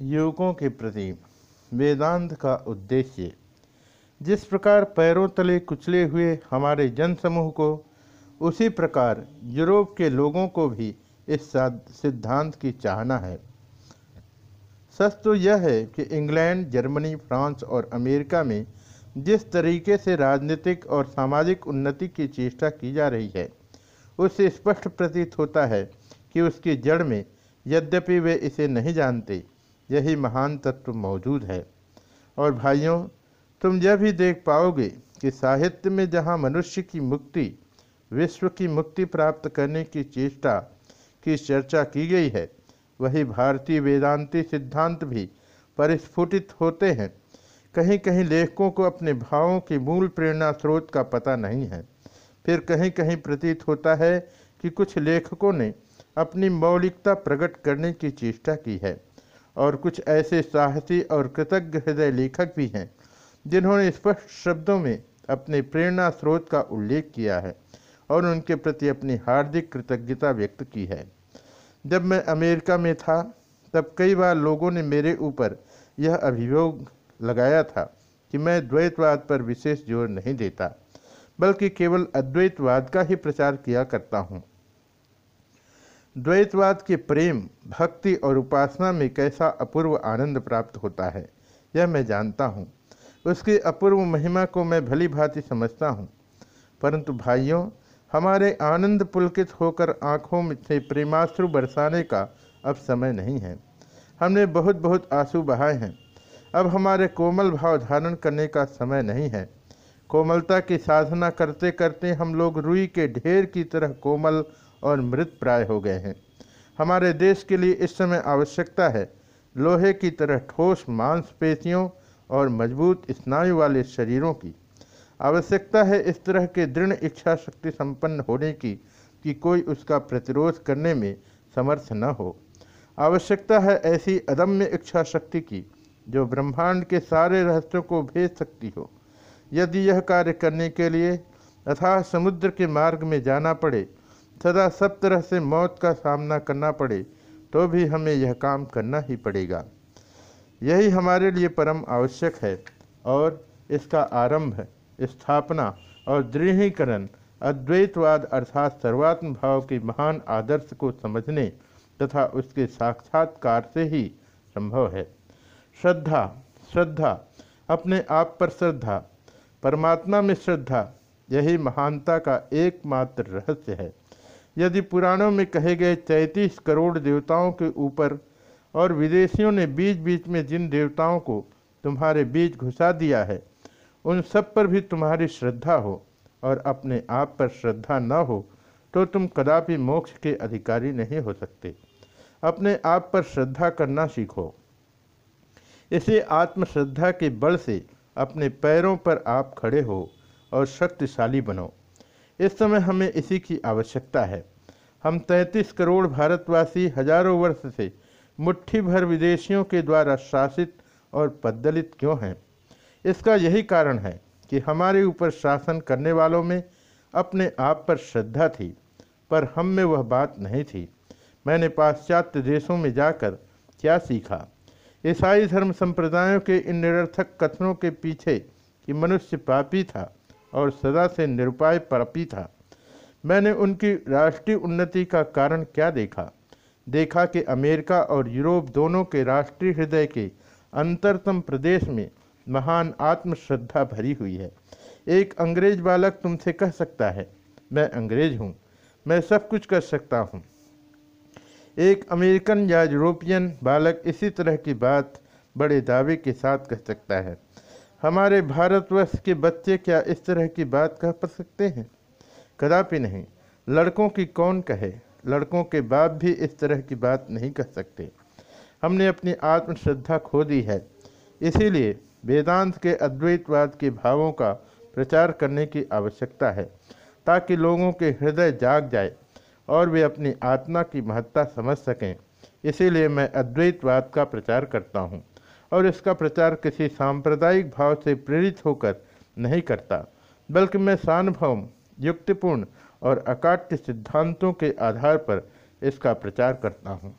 युवकों के प्रति वेदांत का उद्देश्य, जिस प्रकार पैरों तले कुचले हुए हमारे जनसमूह को, उसी प्रकार यूरोप के लोगों को भी इस सिद्धांत की चाहना है। सच तो यह है कि इंग्लैंड, जर्मनी, फ्रांस और अमेरिका में जिस तरीके से राजनीतिक और सामाजिक उन्नति की चेष्टा की जा रही है, उससे स्पष्ट प्रतीत होता है कि उसकी जड़ में यद्यपि वे इसे नहीं जानते यही महान तत्व मौजूद है। और भाइयों, तुम यह भी देख पाओगे कि साहित्य में जहाँ मनुष्य की मुक्ति, विश्व की मुक्ति प्राप्त करने की चेष्टा की चर्चा की गई है, वही भारतीय वेदांती सिद्धांत भी परिस्फुटित होते हैं। कहीं कहीं लेखकों को अपने भावों के मूल प्रेरणा स्रोत का पता नहीं है। फिर कहीं कहीं प्रतीत होता है कि कुछ लेखकों ने अपनी मौलिकता प्रकट करने की चेष्टा की है। और कुछ ऐसे साहसी और कृतज्ञ हृदय लेखक भी हैं, जिन्होंने स्पष्ट शब्दों में अपने प्रेरणा स्रोत का उल्लेख किया है और उनके प्रति अपनी हार्दिक कृतज्ञता व्यक्त की है। जब मैं अमेरिका में था, तब कई बार लोगों ने मेरे ऊपर यह अभियोग लगाया था कि मैं द्वैतवाद पर विशेष ज़ोर नहीं देता, बल्कि केवल अद्वैतवाद का ही प्रचार किया करता हूँ। द्वैतवाद के प्रेम, भक्ति और उपासना में कैसा अपूर्व आनंद प्राप्त होता है, यह मैं जानता हूँ। उसकी अपूर्व महिमा को मैं भली भांति समझता हूँ। परंतु भाइयों, हमारे आनंद पुलकित होकर आँखों में से प्रेमाश्रु बरसाने का अब समय नहीं है। हमने बहुत बहुत आँसू बहाए हैं। अब हमारे कोमल भाव धारण करने का समय नहीं है। कोमलता की साधना करते करते हम लोग रुई के ढेर की तरह कोमल और मृत प्राय हो गए हैं। हमारे देश के लिए इस समय आवश्यकता है लोहे की तरह ठोस मांसपेशियों और मज़बूत स्नायु वाले शरीरों की। आवश्यकता है इस तरह के दृढ़ इच्छा शक्ति संपन्न होने की कि कोई उसका प्रतिरोध करने में समर्थ न हो। आवश्यकता है ऐसी अदम्य इच्छा शक्ति की जो ब्रह्मांड के सारे रहस्यों को भेज सकती हो। यदि यह कार्य करने के लिए अथाह समुद्र के मार्ग में जाना पड़े सदा सब तरह से मौत का सामना करना पड़े तो भी हमें यह काम करना ही पड़ेगा। यही हमारे लिए परम आवश्यक है और इसका आरंभ स्थापना और दृढ़ीकरण, अद्वैतवाद अर्थात सर्वात्म भाव के महान आदर्श को समझने तथा उसके साक्षात्कार से ही संभव है। श्रद्धा श्रद्धा, अपने आप पर श्रद्धा, परमात्मा में श्रद्धा, यही महानता का एकमात्र रहस्य है। यदि पुराणों में कहे गए तैंतीस करोड़ देवताओं के ऊपर और विदेशियों ने बीच बीच में जिन देवताओं को तुम्हारे बीच घुसा दिया है, उन सब पर भी तुम्हारी श्रद्धा हो और अपने आप पर श्रद्धा न हो तो तुम कदापि मोक्ष के अधिकारी नहीं हो सकते। अपने आप पर श्रद्धा करना सीखो। इसे आत्मश्रद्धा के बल से अपने पैरों पर आप खड़े हो और शक्तिशाली बनो। इस समय हमें इसी की आवश्यकता है। हम तैंतीस करोड़ भारतवासी हज़ारों वर्ष से मुट्ठी भर विदेशियों के द्वारा शासित और पद्दलित क्यों हैं? इसका यही कारण है कि हमारे ऊपर शासन करने वालों में अपने आप पर श्रद्धा थी, पर हम में वह बात नहीं थी। मैंने पाश्चात्य देशों में जाकर क्या सीखा? ईसाई धर्म संप्रदायों के इन निरर्थक कथनों के पीछे कि मनुष्य पापी था और सदा से निरुपाय पापी था। मैंने उनकी राष्ट्रीय उन्नति का कारण क्या देखा? देखा कि अमेरिका और यूरोप दोनों के राष्ट्रीय हृदय के अंतरतम प्रदेश में महान आत्मश्रद्धा भरी हुई है। एक अंग्रेज़ बालक तुमसे कह सकता है, मैं अंग्रेज़ हूँ, मैं सब कुछ कर सकता हूँ। एक अमेरिकन या यूरोपियन बालक इसी तरह की बात बड़े दावे के साथ कह सकता है। हमारे भारतवर्ष के बच्चे क्या इस तरह की बात कह पा सकते हैं? कदापि नहीं। लड़कों की कौन कहे? लड़कों के बाप भी इस तरह की बात नहीं कह सकते। हमने अपनी आत्मश्रद्धा खो दी है। इसीलिए वेदांत के अद्वैतवाद के भावों का प्रचार करने की आवश्यकता है, ताकि लोगों के हृदय जाग जाए और वे अपनी आत्मा की महत्ता समझ सकें। इसीलिए मैं अद्वैतवाद का प्रचार करता हूँ। और इसका प्रचार किसी सांप्रदायिक भाव से प्रेरित होकर नहीं करता, बल्कि मैं सानुभव युक्तिपूर्ण और अकाट्य सिद्धांतों के आधार पर इसका प्रचार करता हूँ।